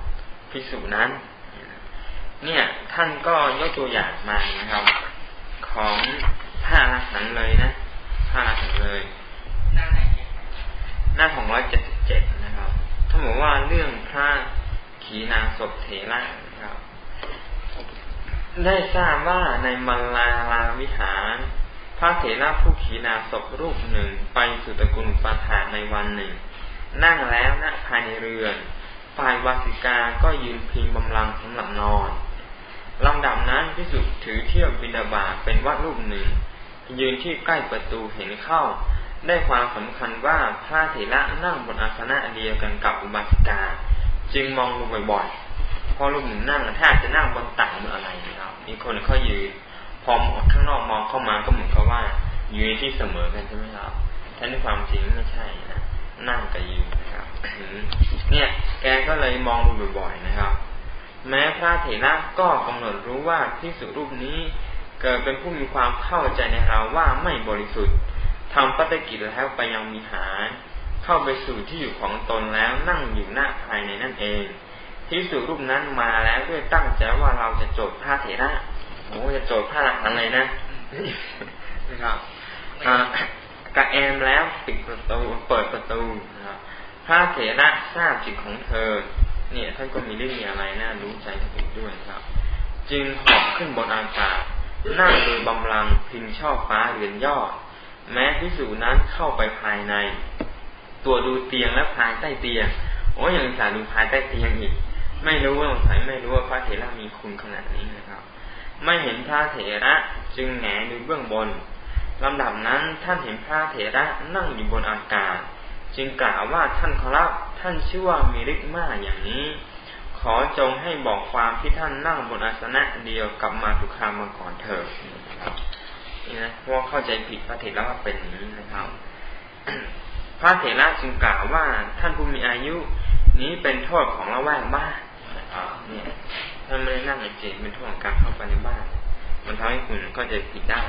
พิสูจนั้น เนี่ย ท่านก็ยกตัวอย่างมานะครับ ของพระอรหันเลยนะพระอรหันเลย หน้าไหนหน้าของร้อยเจ็ดสิบเจ็ดนะครับท่านบอกว่าเรื่องพระขีนาศพเถระนะครับ ได้ทราบว่าในมัลลาลาวิหารพระเถระผู้ขีนาศพรูปหนึ่งไปสู่ตกุลปาฐานในวันหนึ่ง นั่งแล้วณภายในเรือนฝ่ายวาสิกาก็ยืนพิงบำลังสำหรับนอนลำดับนั้นพิสุถือเที่ยวบินาบาเป็นวัดรูปหนึ่ง ยืนที่ใกล้ประตูเห็นเข้า ได้ความสำคัญว่าพระเถระนั่งบนอาสนะเดียวกันกับอุบาสิกา จึงมองดูบ่อยๆพอรูปหนึ่งนั่งถ้าจะนั่งบนตักหรืออะไรนะครับมีคนเขายืนพอมข้างนอกมองเข้ามาก็เหมือนกับว่ายืนที่เสมอกันใช่ไหมครับแต่ในความจริงไม่ใช่นะ นั่งกับยืนนะครับเนี่ย แกก็เลยมองดูบ่อยๆนะครับ แม้พระเถระก็กำหนดรู้ว่าพิสุรูปนี้ เกิดเป็นผู้มีความเข้าใจในเราว่าไม่บริสุทธิ์ทำปฏิกิจแล้วไปยังมีหารเข้าไปสู่ที่อยู่ของตนแล้วนั่งอยู่หน้าภายในนั่นเองพิสุรูปนั้นมาแล้วด้วยตั้งใจว่าเราจะโจทย์พระเถระโอ้จะโจทย์พระอะไรนะนะครับ กระแอมแล้วปิดประตูเปิดประตูนะครับพระเถระทราบจิตของเธอ เนี่ยท่านก็มีเรื่องมีอะไรน่ารู้ใจท่านด้วยครับ จึงหอบขึ้นบนอากาศนั่งโดยบำลังพิงช่อฟ้าเรือนยอด แม้พิสูจนั้นเข้าไปภายใน ตัวดูเตียงและภายใต้เตียง โอ้ยังสาดูภายใต้เตียงอีก ไม่รู้ว่าสายไม่รู้ว่าพระเถระมีคุณขนาดนี้นะครับ ไม่เห็นพระเถระจึงแหงดูเบื้องบน ลำดับนั้นท่านเห็นพระเถระนั่งอยู่บนอากาศ จึงกล่าวว่าท่านขอรับท่านชื่อว่ามีฤทธิ์มากอย่างนี้ ขอจงให้บอกความที่ท่านนั่งบนอาสนะเดียวกับมาตุคามมาก่อนเถิดนี่นะเพราะเข้าใจผิดพระเถระว่าเป็นอย่างนี้นะครับ พระเถระจึงกล่าวว่าท่านผู้มีอายุนี้เป็นโทษของละแวกบ้านเนี่ยท่านไม่ได้นั่งในเจเป็นโทษของการเข้าไปในบ้าน มันทำให้คุณก็จผิดได้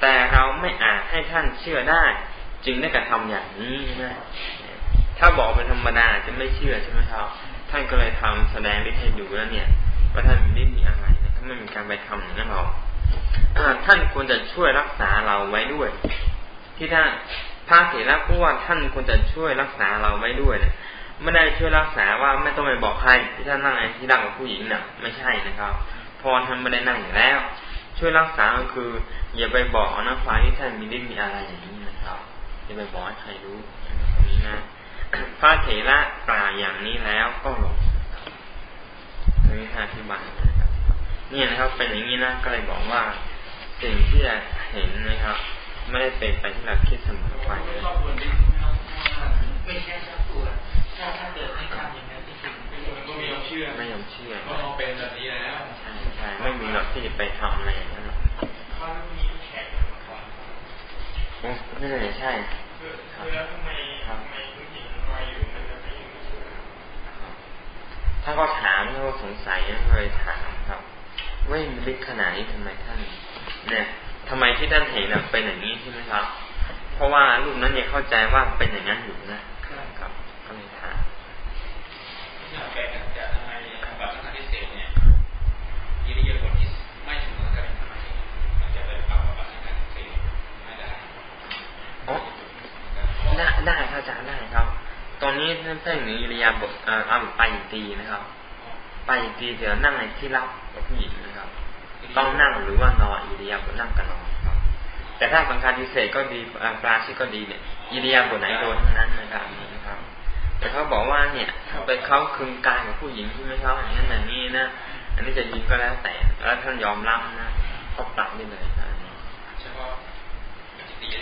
แต่เราไม่อาจให้ท่านเชื่อได้ จึงได้กระทำอย่างนี้นะถ้าบอกเป็นธรรมดาจะไม่เชื่อใช่ไหมครับท่านก็เลยทำแสดงฤทธิ์ให้ดูแล้วเนี่ยว่าท่านไมีฤทธิ์มีอะไรนะถ้าไม่มีการไปทำอย่างนั้นหรอกท่านควรจะช่วยรักษาเราไว้ด้วย ที่ท่านพระเถระพูดว่าท่านควรจะช่วยรักษาเราไว้ด้วยเนี่ยไม่ได้ช่วยรักษาว่าไม่ต้องไปบอกใครที่ท่านนั่งที่นั่งกับผู้หญิงเนี่ยไม่ใช่นะครับพอท่านไม่ได้นั่งอยู่แล้ว ช่วยรักษาก็คือ อย่าไปบอกนะฟ้าที่ท่านมีฤทธิ์มีอะไรอย่างนี้นะครับอย่าไปบอกให้ใครรู้ตรงนี้นะพระเถระกล่าวอย่างนี้แล้วก็หลงตรงนี้ท่านอธิบายนะครับนี่นะครับ เป็นอย่างนี้นะก็เลยบอกว่า สิ่งที่จะเห็นนะครับ ไม่ได้เป็นไปที่เราคิดเสมอไปไม่ใช่ชอบปวดถ้าถ้าเกิดไม่ทำอย่างนั้นจริงๆก็ไม่ยอมเชื่อไม่ยอมเชื่อเพราะเราเป็นแบบนี้แล้วใช่ใช่ไม่มีหรอกที่จะไปทำอะไรอย่างนั้นหรอกโอ้ ไม่เลยใช่คือแล้วทำไมทำไมผู้หญิงมาอยู่มันจะไม่อยู่ถ้าก็ถามถ้าก็สงสัยเลยถามครับว่ามีฤทธิ์ขนาดนี้ทำไมท่าน เนี่ยทำไมที่ท่านเห็นเป็นอย่างนี้ใช่ไหมครับ เพราะว่าลูกนั้นยังเข้าใจว่าเป็นอย่างนั้นอยู่นะครับก็เลยถามจะทำไมแบบนักพิเศษเนี่ยยิริยาบทที่ไม่เสมอกันทำไมมันจะไปปรับแบบนักพิเศษไม่ได้อ๋อ ได้ได้ครับอาจารย์ได้ครับ ตอนนี้ท่านเพ่งหอิริยาบทอ่าไปตีนะครับ ไปตีเดี๋ยวนั่งในที่รับกับผู้หญิงนะครับ ต้องนั่งหรือว่านอนอิริยาบถนั่งกันนอนครับ แต่ถ้าสังฆาทิเศษก็ดีปราชิกก็ดีเนี่ยอิริยาบถไหนโดนทั้งนั้นนะครับนี่นะครับ แต่เขาบอกว่าเนี่ย ถ้าไปเขาคืนกายกับผู้หญิงที่ไม่ชอบอย่างนั้นอย่างนี้นะอันนี้จะยิงก็แล้วแต่แล้วท่านยอมรับนะก็ปรับได้เลยครับเฉพาะ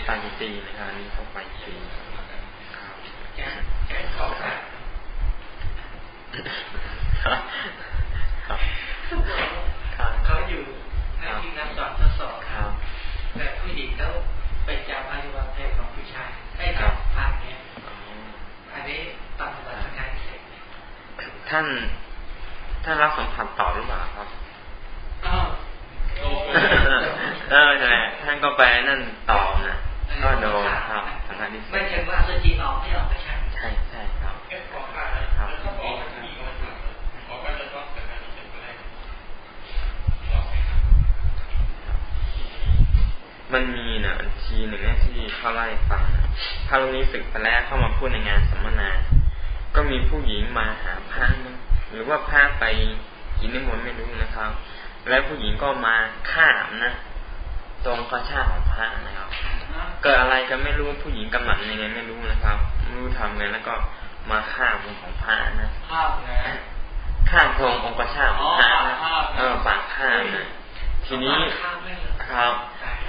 ปาตีนะครับนี่เขาไปตีครับเขาอยู่ในที่นับสอนทดสอบแต่ผู้หญิงเขาไปจับอวัยวะเพศของผู้ชายให้จับภาพเนี้ยอันนี้ตามหลักการเสร็จท่านท่านรับสัมผัสต่อหรือเปล่าครับเออใช่ท่านก็ไปนั่นต่อนะก็โดนครับสังฆาทิไม่ใช่ว่าสุจิออกไม่ออกก็ใช่ใช่ใช่ครับมันมีนะทีหนึ่งที่เขาไล่ฟังพระรูปนี้ศึกไปแล้วเข้ามาพูดในงานสัมมนา ก็มีผู้หญิงมาหาพระหรือว่าพระ ไปกินนิมนต์ไม่รู้นะครับ แล้วผู้หญิงก็มาฆ่านะตรงกระชาของพระนะครับ เกิดอะไรก็ไม่รู้ผู้หญิงกำลังยังไงไม่รู้นะครับไม่รู้ทำไงแล้วก็มาฆ่ามือของพระนะฆ่าไงฆ่าตรงองค์กระชาของพระนะเออปากฆ่านะทีนี้ครับ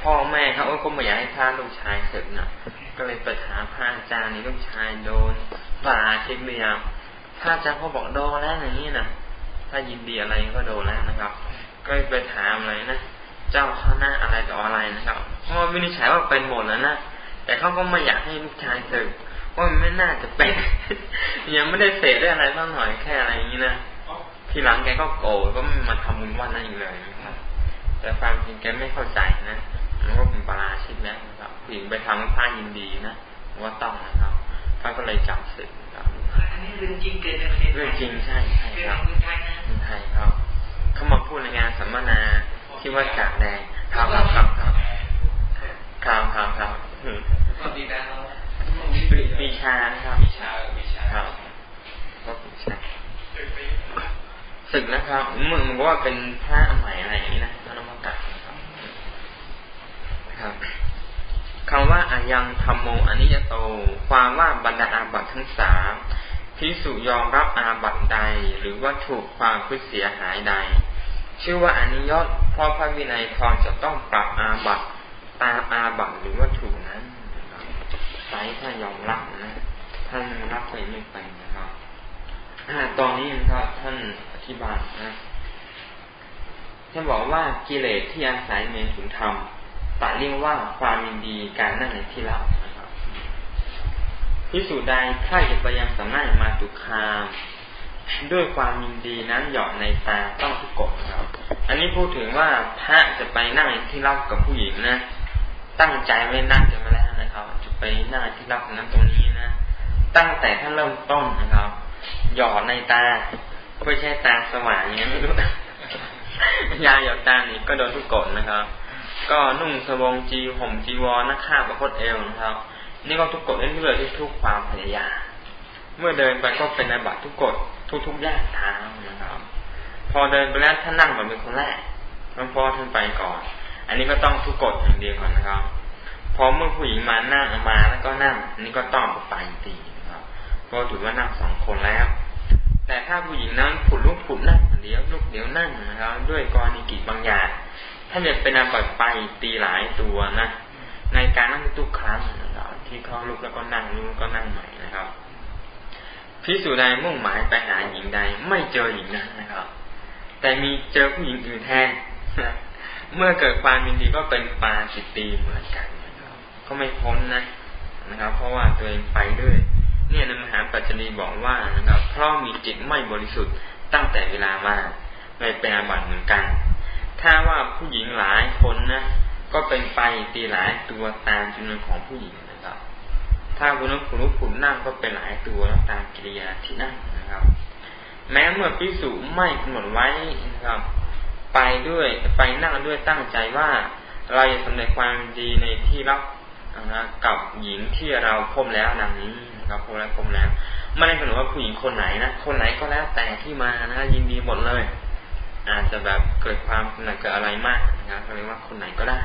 พ่อแม่เขาก็ไม่อยากให้พาลูกชายศึกนะก็เลยไปถามพระอาจารย์นี่ลูกชายโดนป่าเช็คเรียมพระอาจารย์เขาบอกโดนแล้วอย่างนี้นะ ถ้ายินดีอะไรก็โดนแล้วนะครับ ก็ไปถามเลยนะเจ้าข้าหน้าอะไรต่ออะไรนะครับเพราะวินิจฉัยว่าเป็นหมดแล้วนะแต่เขาก็ไม่อยากให้ลูกชายศึกว่ามันไม่น่าจะเป็นยังไม่ได้เสดได้อะไรบ้างหน่อยแค่อะไรอย่างนี้นะทีหลังแกก็โกรธก็ไม่มาทำบุญวันนั้นอีกเลยนะครับ แต่ความจริงแกไม่เข้าใจนะมันก็เป็นปราชิกแล้วนะครับผู้หญิงไปทำผ้ายินดีนะว่าต้องนะครับเขาก็เลยจับสึกครับอันนี้ เรื่องจริงเกิดในประเทศเรื่องจริงใช่ใช่ครับเมืองไทยนะเมืองไทยครับ เขามาพูดในงานสัมมนาที่ว่าจากแดงครับครับครับครับครับครับครับปีชาครับปีชาปีชาครับก็ปีชาศึกนะครับมึงบอกว่าเป็นพระใหม่อะไรอย่างนี้นะพระนมกัดครับครับคำว่าอายังธรรมโมอนิยโต ความว่าบรรดาอาบัตทั้งสาม พิสุยอมรับอาบัตใดหรือว่าถูกความพฤติเสียหายใด ชื่อว่าอนิยตเพราะพระวินัยทองจะต้องปรับอาบัตตามอาบัตหรือว่าถูกนั้นใช้ถ้ายอมรับนะท่านรับไปไม่ไปนะครับตอนนี้นะครับท่านอธิบายนะท่านบอกว่ากิเลสที่อาศัยเมถุนธรรมตัดเรียกว่าความยินดีการนั่งในที่ลับ พิสูจน์ใดใครจะไปยังสำนักมาตุคามด้วยความยินดีนั้นหยอดในตาต้องทุกกฎครับ อันนี้พูดถึงว่าพระจะไปนั่งที่รับกับผู้หญิงนะ ตั้งใจไว้นั่งกันมาแล้วนะครับ จะไปนั่งที่รับนั้นตรงนี้นะ ตั้งแต่ท่านเริ่มต้นนะครับ หยอดในตาไม่ใช่ตาสว่างอย่างนี้ไม่รู้ยาหยอดตานี่ก็โดนทุกกฎนะครับ ก็นุ่งสบงจีห่มจีวรนักข้าประคตเอวนะครับ นี่ก็ทุกกฎเรื่อยที่ทุกความพยายามเมื่อเดินไปก็เป็นอาบัตทุกกฎทุกๆย่างเท้านะครับ พอเดินไปแล้วท่านนั่งแบบเป็นคนแรกหลวงพ่อท่านไปก่อน อันนี้ก็ต้องทุกกฎอย่างเดียวก่อนนะครับ พอเมื่อผู้หญิงมานั่งมาแล้วก็นั่งนนี้ก็ต้องไปตีนะครับเพราะถือว่านั่งสองคนแล้ว แต่ถ้าผู้หญิงนั้นผุดลุกผุดนั่งเดียวลุกเดียวนั่งนะครับ ด้วยกรณีกิจบางอย่างถ้าจะเป็นอาบัตไปตีหลายตัวนะในการนั่งทุกครั้ง ครับที่เขาลุกแล้วก็นั่งลุกก็นั่งใหม่นะครับพิสูจใดมุ่งหมายไปหาหญิงใด ไม่เจอหญิงนั้นนะครับ แต่มีเจอผู้หญิงอื่นแทนเมื่อเกิดความยินดีก็เป็นปาจิตีเหมือนกันนะครับก็ไม่พ้นนะนะครับ เพราะว่าตัวเองไปด้วย เนี่ยในมหาปัจจรีบอกว่านะครับ เพราะมีจิตไม่บริสุทธิ์ตั้งแต่เวลามาไม่เป็นอาบัติเหมือนกัน ถ้าว่าผู้หญิงหลายคนนะก็เป็นไปตีหลายตัวตามจำนวนของผู้หญิง ถ้าคุณนุคุณนุคุณนั่งก็เป็นหลายตัวตามกิริยาที่นั่งนะครับ แม้เมื่อพิสูจไม่กำหนดไว้นะครับ ไปด้วยไปนั่งด้วยตั้งใจว่า เราจะทำในความดีในที่รับนะกับหญิงที่เราพบแล้วดังนี้นะครับพบแล้วพบแล้วไม่ได้กำหนดว่าผู้หญิงคนไหนนะคนไหนก็แล้วแต่ที่มานะยินดีหมดเลย อาจจะแบบเกิดความหนักเกิดอะไรมากนะครับเรียกว่าคนไหนก็ได้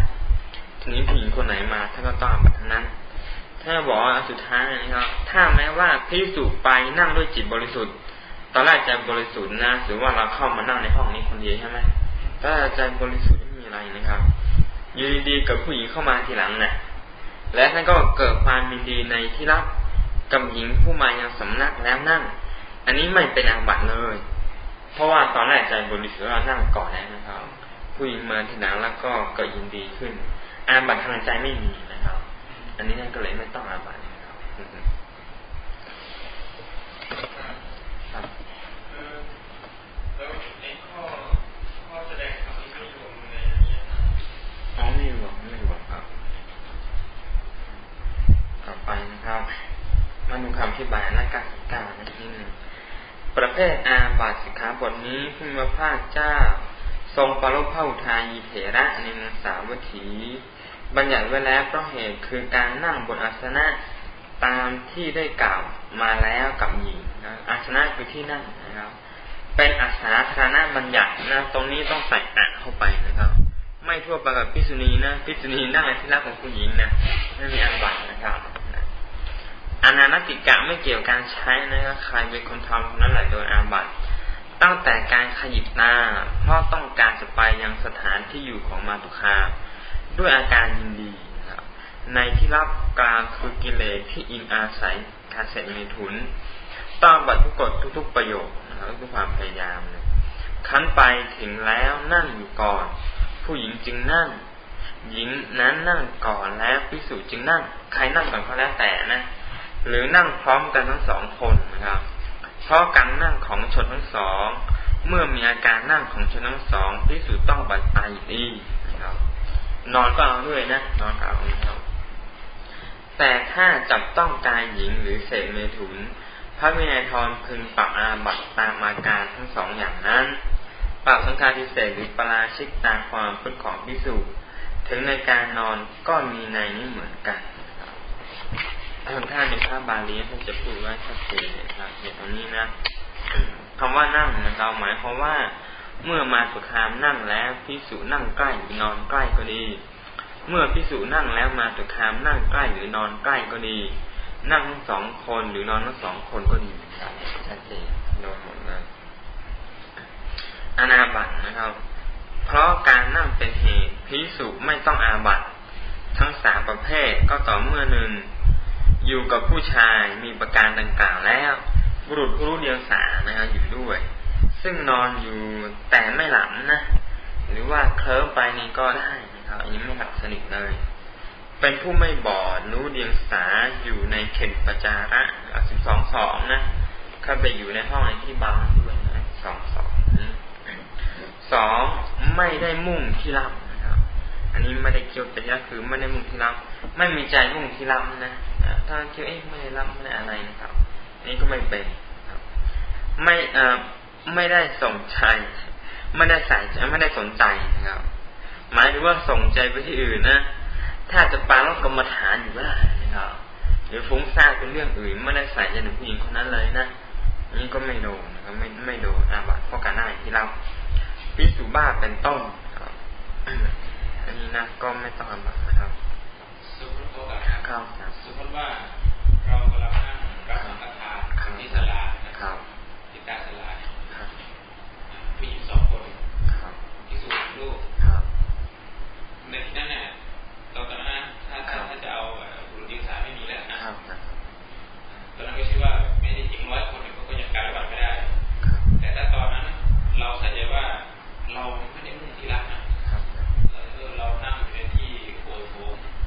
ทีนี้ผู้หญิงคนไหนมาท่านก็ต้องแบบนั้น ถ้าบอกว่าสุดท้ายนะครับ ถ้าแม้ว่าพิสูจไปนั่งด้วยจิตบริสุทธิ์ ตอนแรกใจบริสุทธิ์นะหรือว่าเราเข้ามานั่งในห้องนี้คนเดียวใช่ไหมถ้าใจบริสุทธิ์ไม่มีอะไรนะครับอยู่ดีๆกับผู้หญิงเข้ามาทีหลังนะ่ะ และท่านก็เกิดความยินดีในที่รับกับหญิงผู้มายังสำนักแล้วนั่ง อันนี้ไม่เป็นอาบัติเลย เพราะว่าตอนแรกใจบริสุทธิ์เรานั่งก่อนแล้วนะครับ ผู้หญิงมาทีหลังแล้วก็เกิดยินดีขึ้นอาบัติทางใจไม่มี อันนี้นั่นก็เลยไม่ต้องอาบัติครับครับแล้วในข้อข้อแสดงคำนี้ไม่รวมในนี้อ๋อไม่รวมไม่รวมครับ ต่อไปนะครับมาดูคำที่บายนักการกานิดนึงประเภทอาบัติสิกขาบทนี้พุทธภาคเจ้า ทรงปรลภาทายีเถระในมสาวัตถี บัญญัติไว้แล้วเพราะเหตุคือการนั่งบนอาสนะตามที่ได้กล่าวมาแล้วกับหญิงนะอาสนะคือที่นั่งนะครับ เป็นอาสาธารณบัญญัตินะตรงนี้ต้องใส่อะเข้าไปนะครับ ไม่ทั่วไปกับพิษุณีนะพิษุณีนั่งในที่รักของผู้หญิงนะไม่มีอันบัตนะครับอานานติกะไม่เกี่ยวกับการใช้นะครับใครเป็นคนทำคนนั้นแหละโดยอาบัตตั้งแต่การขยิบหน้าเพราะต้องการจะไปยังสถานที่อยู่ของมาตุคา ด้วยอาการยินดีนะครับ ในที่รับกลางคือกิเลสที่อิงอาศัยการเสร็จในทุน ต้องบัตรทุกกฎทุกๆประโยคนะครับทุกความพยายามนะคั้นไปถึงแล้วนั่งอยู่ก่อน ผู้หญิงจึงนั่ง หญิงนั้นนั่งก่อนแล้วพิสูจน์จึงนั่ง ใครนั่งก่อนก็แล้วแต่นะหรือนั่งพร้อมกันทั้งสองคนนะครับ เพราะการนั่งของชนทั้งสอง เมื่อมีอาการนั่งของชนทั้งสองพิสูจน์ต้องบัตรไปอี นอนก็เอาด้วยนะ นอนก็เอานะครับแต่ถ้าจับต้องกายหญิงหรือเศษเมถุน พระวินัยทรพึงปรับอาบัตตามอาการทั้งสองอย่างนั้น ปรับสังฆาทิเศษหรือปราชิกตามความพุทธของพิสูจถึงในการนอนก็มีในนี้เหมือนกันทางท่านในพระบาลีท่านจะพูดไว้ชัดเจนนะครับอย่างนี้นะคำว่านั่งนะครับหมายความว่า เมื่อมาสุขามนั่งแล้วพิสุนั่งใกล้หรือนอนใกล้ก็ดี เมื่อพิสูจนั่งแล้วมาตุคามนั่งใกล้หรือนอนใกล้ก็ดี นั่งทั้งสองคนหรือนอนทั้งสองคนก็ดีชัดเจนโดนหมดเลยอนาบัตนะครับ เพราะการนั่งเป็นเหตุพิสุไม่ต้องอาบัตทั้งสามประเภทก็ต่อเมื่อหนึ่งอยู่กับผู้ชายมีประการดังกล่าวแล้ว บุรุษผู้รู้เดียวสานะครับอยู่ด้วย ซึ่งนอนอยู่แต่ไม่หลับนะ หรือว่าเคลิ้มไปนี่ก็ได้นะครับ อันนี้ไม่หลับสนิทเลย เป็นผู้ไม่บอดรู้เดียงสาอยู่ในเข็นประจาระสิบสองสองนะเข้าไปอยู่ในห้องในที่บังด้วยนะสองสองสองไม่ได้มุ่งที่รับนะครับ อันนี้ไม่ได้เกี่ยวแต่ยาคือไม่ได้มุ่งที่รับ ไม่มีใจมุ่งที่รับนะถ้าเกี่ยวเอ๊ะไม่ได้รับไม่ได้อะไรนะครับอันี่ก็ไม่เป็นไม่เอ่อ ไม่ได้สนใจ ไม่ได้ใส่ใจไม่ได้สนใจนะครับ หมายถึงว่าส่งใจไปที่อื่นนะถ้าจะปาลบกรรมฐานอยู่ก็ได้นะครับหรือฟุ้งซ่านเป็นเรื่องอื่นไม่ได้ใส่ใจถึงผู้หญิงคนนั้นเลยนะนี่ก็ไม่โดนนะครับไม่ไม่โดนอาบัติเพราะการได้ที่เราพิสูบ้าเป็นต้นครับอันนี้นะก็ไม่ต้องอาบัตินะครับสมมติครับสมมติว่าเรากำลังนั่งรับสังฆทานที่ศาลานะครับที่ตาศาลาผู้หญิงสองคนที่สูงลูกในที่นั้นเนี่ยตอนนั้นถ้าถ้าถ้าจะเอาบุรุษดีสาไม่มีแล้วนะตอนนั้นก็ชื่อว่าไม่ได้จริงร้อยคนก็ก็ยังการบัตรไม่ได้ แต่ถ้าตอนนั้นเราใส่ใจว่าเราไม่ได้มุ่งที่รักนะเรานั่งอยู่ในที่โอโถ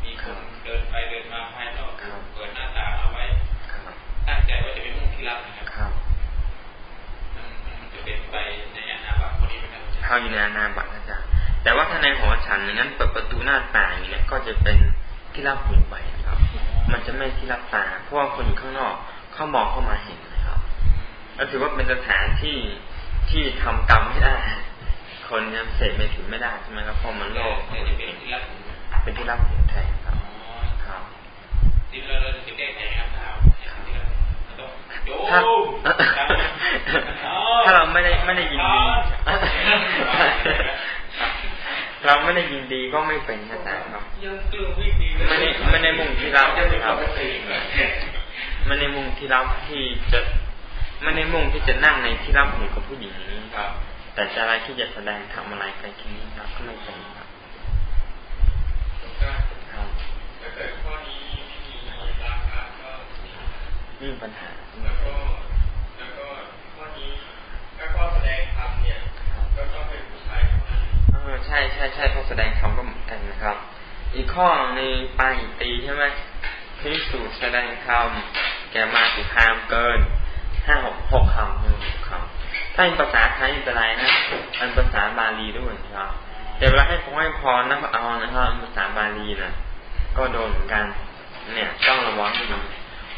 มีคนเดินไปเดินมาภายนอกเปิดหน้าตาเอาไว้ตั้งใจว่าจะไม่มุ่งที่รักนะครับมันจะเป็นไปในอนาบัตพอดีไหมครับเข้าอยู่ในอนาบัตอาจารย์แต่ว่าถ้าในหอฉันอย่างนั้นเปิดประตูหน้าต่างอย่างนี้ก็จะเป็นที่รับหูไปครับ มันจะไม่ที่รับตาเพราะว่าคนอยู่ข้างนอกเขามองเข้ามาเห็นนะครับก็ถือว่าเป็นสถานที่ที่ทำกรรมไม่ได้ คนยังเสพไม่ถึงไม่ได้ใช่ไหมครับเพราะมันโลกเป็นที่รับเป็นที่รับหูแทนครับครับที่เราเราจะแก้ไขครับถ้าถ้าเราไม่ได้ไม่ได้ยินดีเราไม่ได้ยินดีก็ไม่เป็นนะแต่ครับไม่ได้ไม่ได้มุ่งที่รับครับไม่ได้มุ่ง ที่รับที่จะไม่ได้มุ่งที่จะนั่งในที่รับหูกับผู้หญิงนี้ครับ แต่จะอะไรที่จะแสดงทำอะไรไปที่นี้ครับก็ไม่เป็นครับครับถ้าเกิดข้อนี้ไม่มีราคาก็มีปัญหาแล้วก็แล้วก็ข้อนี้ถ้าข้อแสดงธรรมเนี่ยก็ต้องเป็นผู้ชายเท่านั้นเออใช่ใช่ใช่ข้อแสดงธรรมก็เหมือนกันนะครับ อีกข้อในปาอิตีใช่ไหมพิสูจน์แสดงธรรม แกมาสุคามเกินห้าหกหกคำหนึ่งคำถ้าเป็นภาษาไทยเป็นไรนะเป็นภาษาบาลีด้วยครับแต่เวลาให้พงให้พรนะเอานะครับภาษาบาลีนะก็โดนเหมือนกัน เนี่ยต้องระวังให้ดี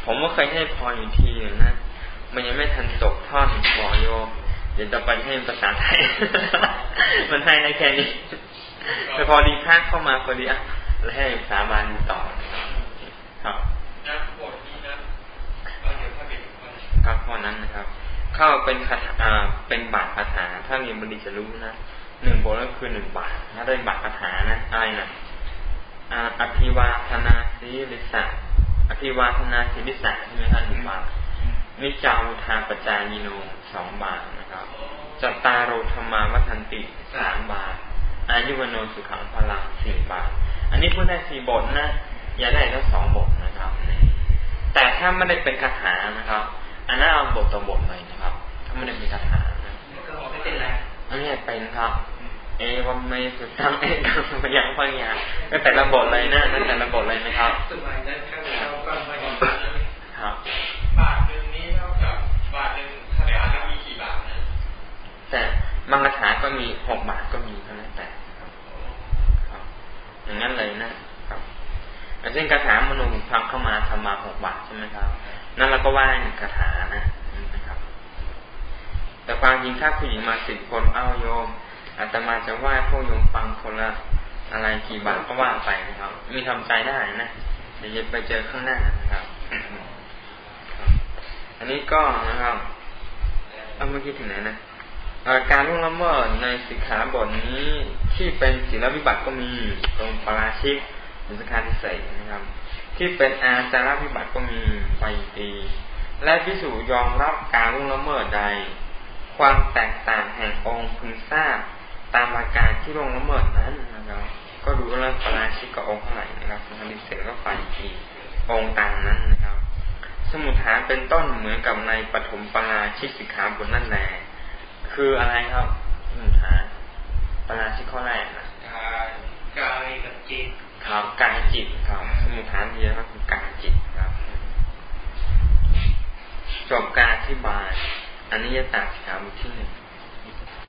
ผมก็เคยให้พรอยู่ทีนะมันยังไม่ทันจบท่อนบอกโยมเดี๋ยวจะไปให้ภาษาไทย มันให้ในแค่นี้แต่พอดีพากเข้ามาพอดีอะแล้วให้สาษาบานต่อครับทนี้นะครับ ข้อนั้นนะครับ เข้าเป็นคาถาเป็นบาทคาถาถ้าเรียนบาลีจะรู้นะหนึ่งบทก็คือหนึ่งบาทถ้าได้บาทคาถานะอะไรนะอภิวาธนาสีลิสะอภิวาธนาสิริสะใช่ไหมครับหนึ่งบาทนิจาวุธาปจายิโนสองบาทนะครับจัตตาโรธรรมาวัฒนติสามบาท อายุวโนสุขังพลังสี่บาท อันนี้พูดได้สี่บทนะ อย่าได้ทั้งสองบทนะครับ แต่ถ้าไม่ได้เป็นคาถานะครับ อันนั้นเอาบทต่อบทเลยนะครับ ถ้าไม่ได้เป็นคาถานะก็ไม่เป็นไรอันนี้เป็นครับ เอวัมเมสุตังเอกังพยังพยังก็แต่ละบทเลยนะนั่นแต่ละบทเลยนะครับสมัยนั้นข้าเราฟังมาครับ บาทหนึ่งนี้เท่ากับบาทหนึ่งถ้าบาทมีกี่บาทนะแต่มังกรถาก็มีหกบาทก็มีเท่านั้นแต่ครับ อย่างนั้นเลยนะครับเช่นคาถามโนบุพังเข้ามาทำมาหกบาทใช่ไหมครับ นั่นเราก็ว่าหนึ่งคาถานะนะครับ แต่ความจริงถ้าผู้หญิงมาสิบคนเอ้าโยมอาตมาจะไหว้พวกโยมฟังคนละอะไรกี่บาทก็ว่าไปนะครับ มีทำใจได้นะเดี๋ยวจะไปเจอข้างหน้านะครับ อันนี้ก็นะครับเอาเมื่อกี้ถึงไหนนะการล่วงละเมิดในสิกขาบทนี้ที่เป็นศีลวิบัติก็มีตรงปราชิกหรือสกาที่ใส่นะครับ ที่เป็นอาจารวิบัติก็มีไปตี และพิสูจยอมรับการล่วงละเมิดใด ความแตกต่างแห่งองค์พึงทราบตามอาการที่ล่วงละเมิดนั้นนะครับ ก็ดูเรื่องปราชิกกับองค์เท่าไหร่นะครับสการที่เสร็จก็ไปตีองค์ตามนั้นนะครับ สมุทฐานเป็นต้นเหมือนกับในปฐมปราชิกสิกขาบทนั่นแหละคืออะไรครับสมุทฐานปราชิกข้อแรกนะกายกับจิต ครับกายจิตครับสมุทฐานเดียวครับคือกายจิตครับ จบการอธิบายอันนี้จะตัดสิกขาบทที่หนึ่ง